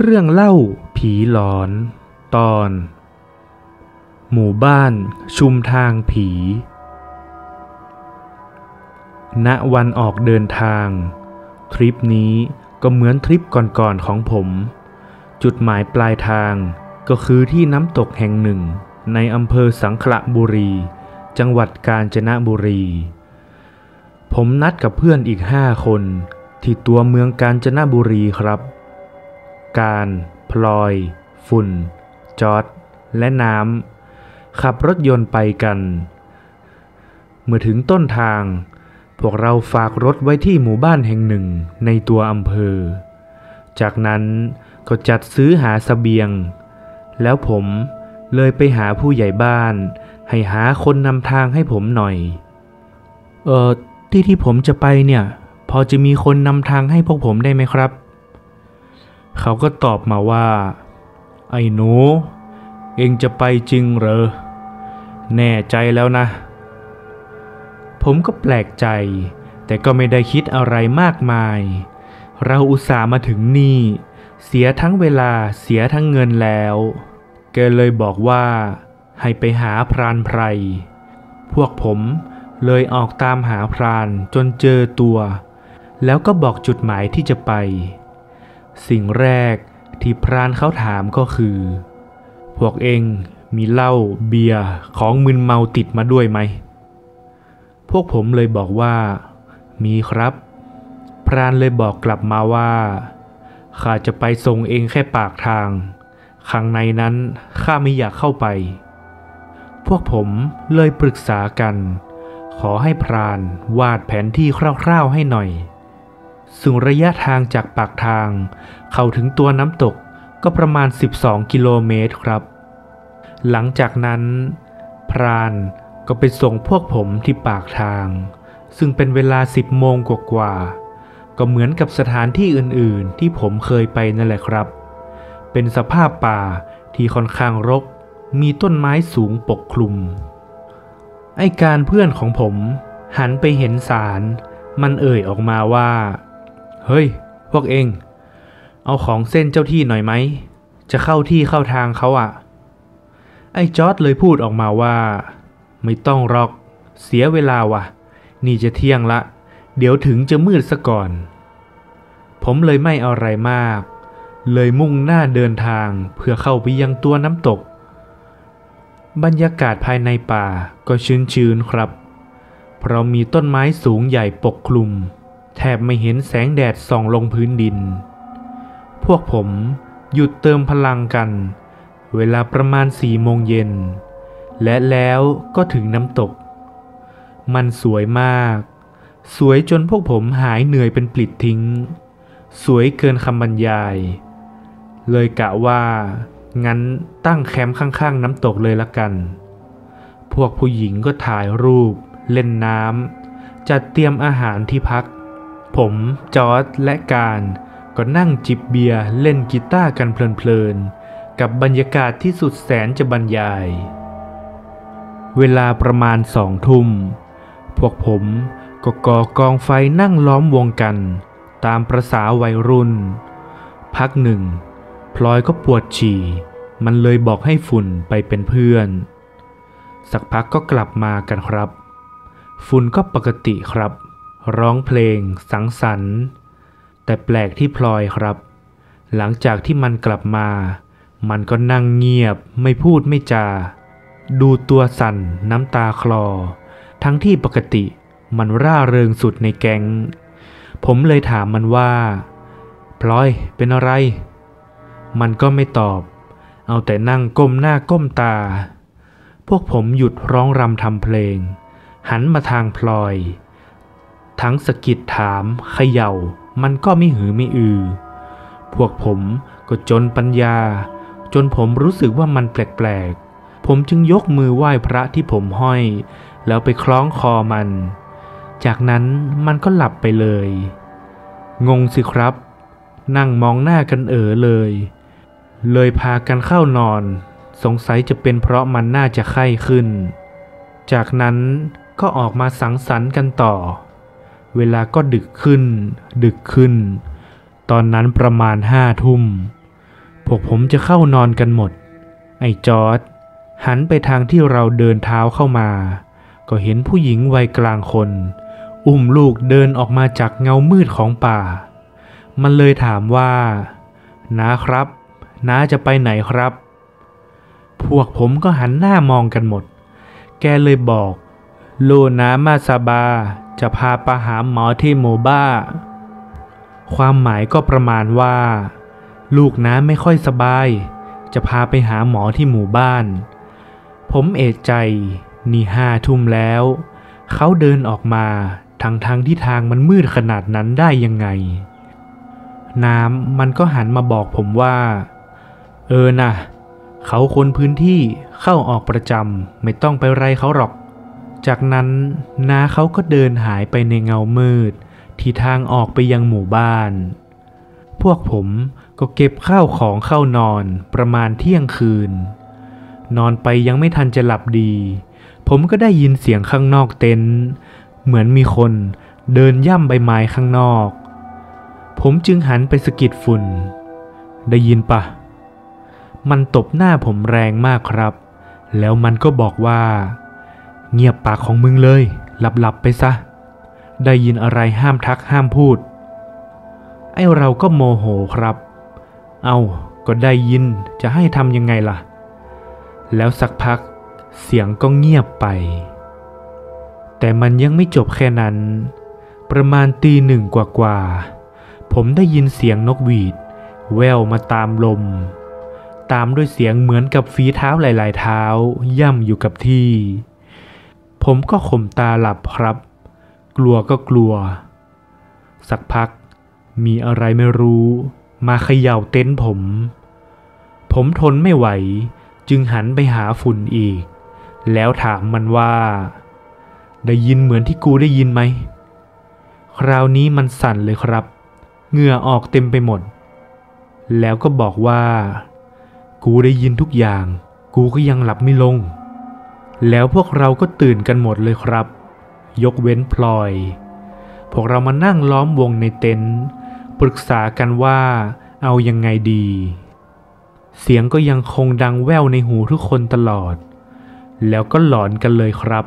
เรื่องเล่าผีหลอน ตอน หมู่บ้านชุมทางผี ณวันออกเดินทาง ทริปนี้ก็เหมือนทริปก่อนๆของผม จุดหมายปลายทางก็คือที่น้ำตกแห่งหนึ่ง ในอำเภอสังขละบุรี จังหวัดกาญจนบุรี ผมนัดกับเพื่อนอีกห้าคน ที่ตัวเมืองกาญจนบุรีครับ การพลอย ฝุ่น จอดและน้ำ ขับรถยนต์ไปกัน เมื่อถึงต้นทาง พวกเราฝากรถไว้ที่หมู่บ้านแห่งหนึ่งในตัวอำเภอ จากนั้นก็จัดซื้อหาสเสบียง แล้วผมเลยไปหาผู้ใหญ่บ้าน ให้หาคนนำทางให้ผมหน่อย เออที่ที่ผมจะไปเนี่ย พอจะมีคนนำทางให้พวกผมได้ไหมครับ เขาก็ตอบมาว่า ไอ้หนู เองจะไปจริงเหรอ แน่ใจแล้วนะ ผมก็แปลกใจ แต่ก็ไม่ได้คิดอะไรมากมาย เราอุตส่าห์มาถึงนี่ เสียทั้งเวลาเสียทั้งเงินแล้ว แกเลยบอกว่าให้ไปหาพรานไพร พวกผมเลยออกตามหาพรานจนเจอตัว แล้วก็บอกจุดหมายที่จะไป สิ่งแรกที่พรานเขาถามก็คือ พวกเองมีเหล้าเบียร์ของมึนเมาติดมาด้วยไหม พวกผมเลยบอกว่า มีครับ พรานเลยบอกกลับมาว่า ข้าจะไปส่งเองแค่ปากทาง ข้างในนั้นข้าไม่อยากเข้าไป พวกผมเลยปรึกษากัน ขอให้พรานวาดแผนที่คร่าวๆให้หน่อย ซึ่งระยะทางจากปากทาง เข้าถึงตัวน้ำตกก็ประมาณ 12 กิโลเมตรครับ หลังจากนั้น พรานก็ไปส่งพวกผมที่ปากทาง ซึ่งเป็นเวลา 10 โมงกว่าๆก็เหมือนกับสถานที่อื่นๆ ที่ผมเคยไปนั่นแหละครับ เป็นสภาพป่าที่ค่อนข้างรก มีต้นไม้สูงปกคลุม ไอการเพื่อนของผม หันไปเห็นสาร มันเอ่ยออกมาว่า เฮ้ย พวกเอง เอาของเส้นเจ้าที่หน่อยไหม จะเข้าที่เข้าทางเขาอะ่ะ ไอ้จอร์ดเลยพูดออกมาว่า ไม่ต้องหรอก เสียเวลาวะนี่จะเที่ยงละ เดี๋ยวถึงจะมืดซะก่อน ผมเลยไม่เอาอะไรมาก เลยมุ่งหน้าเดินทางเพื่อเข้าไปยังตัวน้ำตก บรรยากาศภายในป่าก็ชื้นๆครับ เพราะมีต้นไม้สูงใหญ่ปกคลุม แทบไม่เห็นแสงแดดส่องลงพื้นดิน พวกผมหยุดเติมพลังกัน เวลาประมาณสี่โมงเย็น และแล้วก็ถึงน้ำตก มันสวยมาก สวยจนพวกผมหายเหนื่อยเป็นปลิดทิ้ง สวยเกินคำบรรยาย เลยกะว่า งั้นตั้งแคมป์ข้างๆน้ำตกเลยละกัน พวกผู้หญิงก็ถ่ายรูป เล่นน้ำจัดเตรียมอาหารที่พัก ผม จอร์ดและการ ก็นั่งจิบเบียร์เล่นกีตาร์กันเพลินๆ กับบรรยากาศที่สุดแสนจะบรรยาย เวลาประมาณสองทุ่ม พวกผมก็ก่อกองไฟนั่งล้อมวงกัน ตามประษาวัยรุ่น พักหนึ่ง พลอยก็ปวดฉี่ มันเลยบอกให้ฝุ่นไปเป็นเพื่อน สักพักก็กลับมากันครับ ฝุ่นก็ปกติครับ ร้องเพลง สังสรรค์ แต่แปลกที่พลอยครับ หลังจากที่มันกลับมา มันก็นั่งเงียบไม่พูดไม่จา ดูตัวสั่นน้ำตาคลอ ทั้งที่ปกติมันร่าเริงสุดในแก๊ง ผมเลยถามมันว่า พลอยเป็นอะไร มันก็ไม่ตอบ เอาแต่นั่งก้มหน้าก้มตา พวกผมหยุดร้องรำทำเพลง หันมาทางพลอย ทั้งสะกิดถามเขย่า มันก็ไม่หือไม่อือ พวกผมก็จนปัญญา จนผมรู้สึกว่ามันแปลกๆ ผมจึงยกมือไหว้พระที่ผมห้อย แล้วไปคล้องคอมัน จากนั้นมันก็หลับไปเลย งงสิครับ นั่งมองหน้ากันเอ๋อเลย เลยพากันเข้านอน สงสัยจะเป็นเพราะมันน่าจะไข้ขึ้น จากนั้นก็ออกมาสังสรรค์กันต่อ เวลาก็ดึกขึ้น ดึกขึ้น ตอนนั้นประมาณห้าทุ่ม พวกผมจะเข้านอนกันหมด ไอ้จอร์ดหันไปทางที่เราเดินเท้าเข้ามา ก็เห็นผู้หญิงวัยกลางคน อุ้มลูกเดินออกมาจากเงามืดของป่า มันเลยถามว่าน้าครับน้าจะไปไหนครับ พวกผมก็หันหน้ามองกันหมด แกเลยบอก โลนามาซาบา จะพาไปหาหมอที่โมบ้า ความหมายก็ประมาณว่า ลูกน้าไม่ค่อยสบาย จะพาไปหาหมอที่หมู่บ้าน ผมเอะใจ นี่ห้าทุ่มแล้ว เขาเดินออกมาทางทงที่ทางมันมืดขนาดนั้นได้ยังไง น้ำมันก็หันมาบอกผมว่า เออนะเขาคนพื้นที่เข้าออกประจำไม่ต้องไปไรเขาหรอก จากนั้นน้าเขาก็เดินหายไปในเงามืด ที่ทางออกไปยังหมู่บ้าน พวกผมก็เก็บข้าวของเข้านอนประมาณเที่ยงคืน นอนไปยังไม่ทันจะหลับดี ผมก็ได้ยินเสียงข้างนอกเต็นท์เหมือนมีคนเดินย่ำใบไม้ข้างนอก ผมจึงหันไปสะกิดฝุ่น ได้ยินปะ มันตบหน้าผมแรงมากครับ แล้วมันก็บอกว่า เงียบปากของมึงเลย หลับๆไปซะ ได้ยินอะไรห้ามทักห้ามพูด ไอ้เราก็โมโหครับ เอาก็ได้ยินจะให้ทำยังไงล่ะ แล้วสักพักเสียงก็เงียบไป แต่มันยังไม่จบแค่นั้น ประมาณตีหนึ่งกว่าๆ ผมได้ยินเสียงนกหวีด แววมาตามลม ตามด้วยเสียงเหมือนกับฝีเท้าหลาย ๆ เท้า ย่ำอยู่กับที่ ผมก็ข่มตาหลับครับ กลัวก็กลัว สักพักมีอะไรไม่รู้ มาเขย่าเต็นท์ผม ผมทนไม่ไหว จึงหันไปหาฝุ่นอีก แล้วถามมันว่า ได้ยินเหมือนที่กูได้ยินไหม คราวนี้มันสั่นเลยครับ เหงื่อออกเต็มไปหมด แล้วก็บอกว่า กูได้ยินทุกอย่าง กูก็ยังหลับไม่ลง แล้วพวกเราก็ตื่นกันหมดเลยครับ ยกเว้นพลอย พวกเรามานั่งล้อมวงในเต็นท์ปรึกษากันว่าเอายังไงดี เสียงก็ยังคงดังแว่วในหูทุกคนตลอด แล้วก็หลอนกันเลยครับ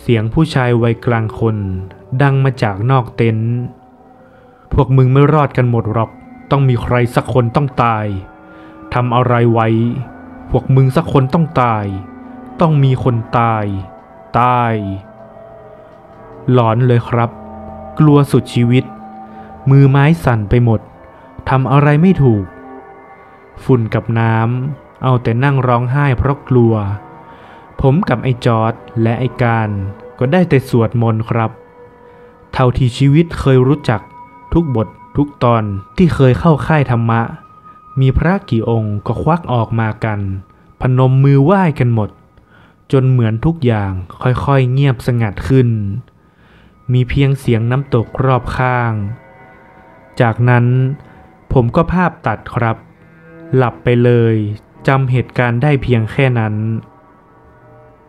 เสียงผู้ชายวัยกลางคน ดังมาจากนอกเต็นท์พวกมึงไม่รอดกันหมดหรอก ต้องมีใครสักคนต้องตายทำอะไรไว้ พวกมึงสักคนต้องตาย ต้องมีคนตาย ตาย หลอนเลยครับ กลัวสุดชีวิต มือไม้สั่นไปหมดทำอะไรไม่ถูก ฝุ่นกับน้ำเอาแต่นั่งร้องไห้เพราะกลัว ผมกับไอ้จอร์ดและไอ้การก็ได้แต่สวดมนต์ครับ เท่าที่ชีวิตเคยรู้จักทุกบททุกตอนที่เคยเข้าค่ายธรรมะ มีพระกี่องค์ก็ควักออกมากัน พนมมือไหว้กันหมด จนเหมือนทุกอย่างค่อยๆเงียบสงัดขึ้น มีเพียงเสียงน้ำตกรอบข้าง จากนั้นผมก็ภาพตัดครับ หลับไปเลยจำเหตุการณ์ได้เพียงแค่นั้น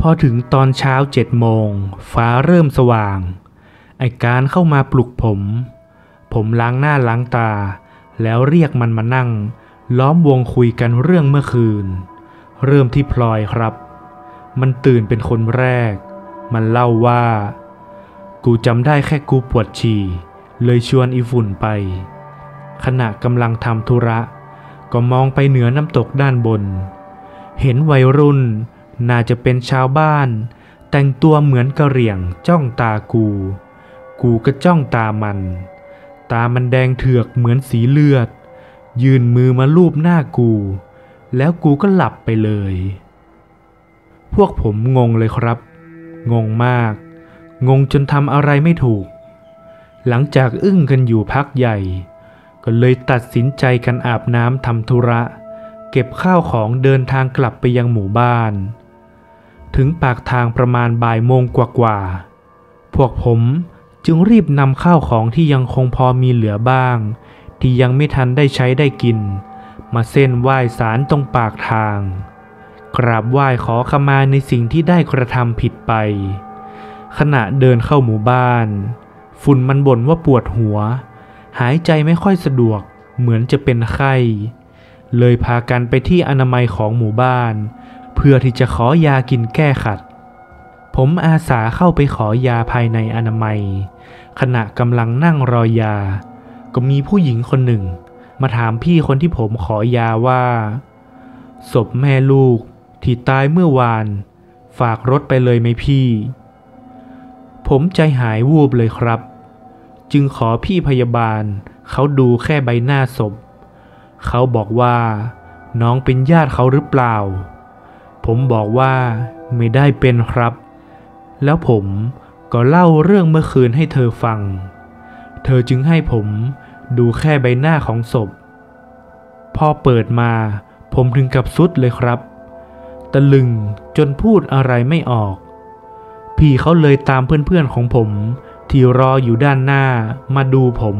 พอถึงตอนเช้าเจ็ดโมง ฟ้าเริ่มสว่างไอการเข้ามาปลุกผม ผมล้างหน้าล้างตา แล้วเรียกมันมานั่ง ล้อมวงคุยกันเรื่องเมื่อคืน เริ่มที่พลอยครับ มันตื่นเป็นคนแรก มันเล่าว่า กูจำได้แค่กูปวดฉี่ เลยชวนอีฝุ่นไป ขณะกำลังทำธุระ ก็มองไปเหนือน้ำตกด้านบน เห็นวัยรุ่น น่าจะเป็นชาวบ้าน แต่งตัวเหมือนกระเหรี่ยงจ้องตากู กูก็จ้องตามัน ตามันแดงเถือกเหมือนสีเลือด ยืนมือมาลูบหน้ากู แล้วกูก็หลับไปเลย พวกผมงงเลยครับ งงมาก งงจนทำอะไรไม่ถูก หลังจากอึ้งกันอยู่พักใหญ่ ก็เลยตัดสินใจกันอาบน้ำทำธุระ เก็บข้าวของเดินทางกลับไปยังหมู่บ้าน ถึงปากทางประมาณบ่ายโมงกว่าๆ พวกผมจึงรีบนำข้าวของที่ยังคงพอมีเหลือบ้าง ที่ยังไม่ทันได้ใช้ได้กิน มาเส้นไหว้สารตรงปากทาง กราบไหว้ขอขมาในสิ่งที่ได้กระทำผิดไป ขณะเดินเข้าหมู่บ้าน ฝุ่นมันบ่นว่าปวดหัว หายใจไม่ค่อยสะดวกเหมือนจะเป็นไข้ เลยพากันไปที่อนามัยของหมู่บ้าน เพื่อที่จะขอยากินแก้ขัด ผมอาสาเข้าไปขอยาภายในอนามัย ขณะกำลังนั่งรอยา ก็มีผู้หญิงคนหนึ่ง มาถามพี่คนที่ผมขอยาว่าศพแม่ลูก ที่ตายเมื่อวาน ฝากรถไปเลยไหมพี่ ผมใจหายวูบเลยครับ จึงขอพี่พยาบาลเขาดูแค่ใบหน้าศพ เขาบอกว่าน้องเป็นญาติเขาหรือเปล่า ผมบอกว่าไม่ได้เป็นครับ แล้วผมก็เล่าเรื่องเมื่อคืนให้เธอฟัง เธอจึงให้ผมดูแค่ใบหน้าของศพ พอเปิดมาผมถึงกับสุดเลยครับ ตะลึงจนพูดอะไรไม่ออก พี่เขาเลยตามเพื่อนๆของผม ที่รออยู่ด้านหน้ามาดูผม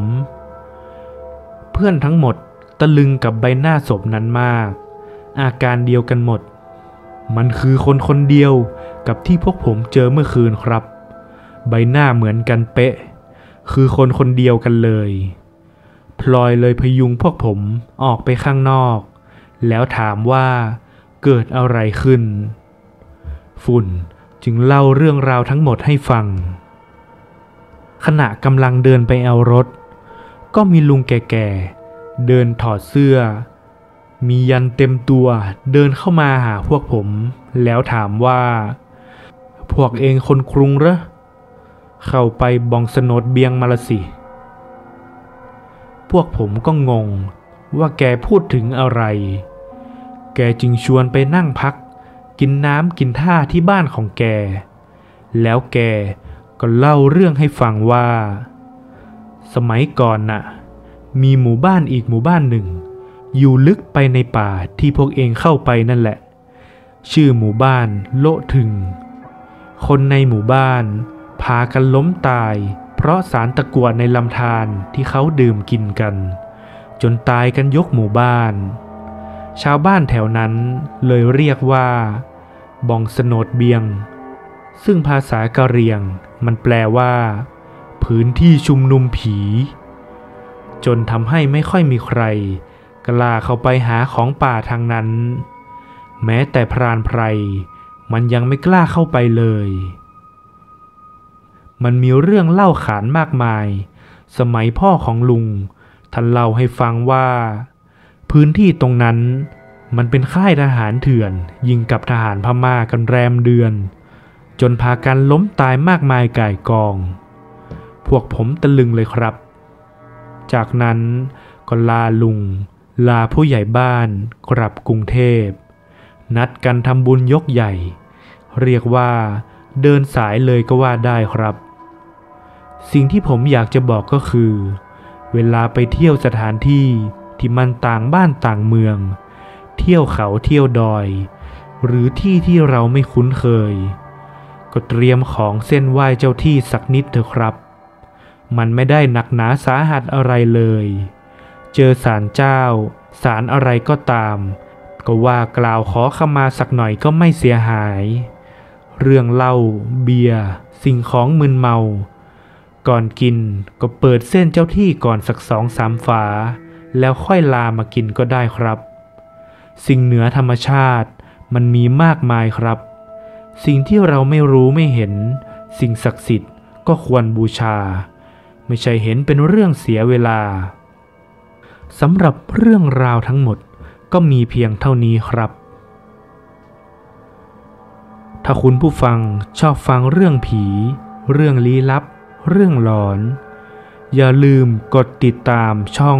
เพื่อนทั้งหมดตะลึงกับใบหน้าศพนั้นมาก อาการเดียวกันหมด มันคือคนคนเดียวกับที่พวกผมเจอเมื่อคืนครับ ใบหน้าเหมือนกันเป๊ะ คือคนคนเดียวกันเลย พลอยเลยพยุงพวกผมออกไปข้างนอก แล้วถามว่า เกิดอะไรขึ้น ฝุ่นจึงเล่าเรื่องราวทั้งหมดให้ฟัง ขณะกำลังเดินไปเอารถ ก็มีลุงแก่ๆ เดินถอดเสื้อ มียันเต็มตัวเดินเข้ามาหาพวกผม แล้วถามว่า พวกเองคนกรุงเหรอ เข้าไปบองสนดเบียงมาละสิ พวกผมก็งงว่าแกพูดถึงอะไร แกจึงชวนไปนั่งพัก กินน้ำกินท่าที่บ้านของแก แล้วแกก็เล่าเรื่องให้ฟังว่า สมัยก่อนน่ะ มีหมู่บ้านอีกหมู่บ้านหนึ่ง อยู่ลึกไปในป่าที่พวกเองเข้าไปนั่นแหละ ชื่อหมู่บ้านโละถึง คนในหมู่บ้านพากันล้มตาย เพราะสารตะกรวดในลำธารที่เขาดื่มกินกัน จนตายกันยกหมู่บ้าน ชาวบ้านแถวนั้นเลยเรียกว่าบองสโนดเบียง ซึ่งภาษากะเหรียงมันแปลว่า พื้นที่ชุมนุมผี จนทำให้ไม่ค่อยมีใคร กล้าเข้าไปหาของป่าทางนั้น แม้แต่พรานไพรมันยังไม่กล้าเข้าไปเลย มันมีเรื่องเล่าขานมากมาย สมัยพ่อของลุงท่านเล่าให้ฟังว่า พื้นที่ตรงนั้น มันเป็นค่ายทหารเถื่อน ยิงกับทหารพม่ากันแรมเดือน จนพากันล้มตายมากมายก่ายกอง พวกผมตะลึงเลยครับ จากนั้นก็ลาลุง ลาผู้ใหญ่บ้านกลับกรุงเทพ นัดกันทำบุญยกใหญ่ เรียกว่าเดินสายเลยก็ว่าได้ครับ สิ่งที่ผมอยากจะบอกก็คือ เวลาไปเที่ยวสถานที่ ที่มันต่างบ้านต่างเมือง เที่ยวเขาเที่ยวดอย หรือที่ที่เราไม่คุ้นเคย ก็เตรียมของเส้นไหว้เจ้าที่สักนิดเถอะครับ มันไม่ได้หนักหนาสาหัสอะไรเลย เจอศาลเจ้าศาลอะไรก็ตาม ก็ว่ากล่าวขอขมาสักหน่อยก็ไม่เสียหาย เรื่องเหล้าเบียร์สิ่งของมึนเมาก่อนกินก็เปิดเส้นเจ้าที่ก่อนสักสองสามฝา แล้วค่อยลามากินก็ได้ครับ สิ่งเหนือธรรมชาติมันมีมากมายครับ สิ่งที่เราไม่รู้ไม่เห็น สิ่งศักดิ์สิทธิ์ก็ควรบูชา ไม่ใช่เห็นเป็นเรื่องเสียเวลาสำหรับเรื่องราวทั้งหมดก็มีเพียงเท่านี้ครับ ถ้าคุณผู้ฟังชอบฟังเรื่องผี เรื่องลี้ลับ เรื่องหลอน อย่าลืมกดติดตามช่อง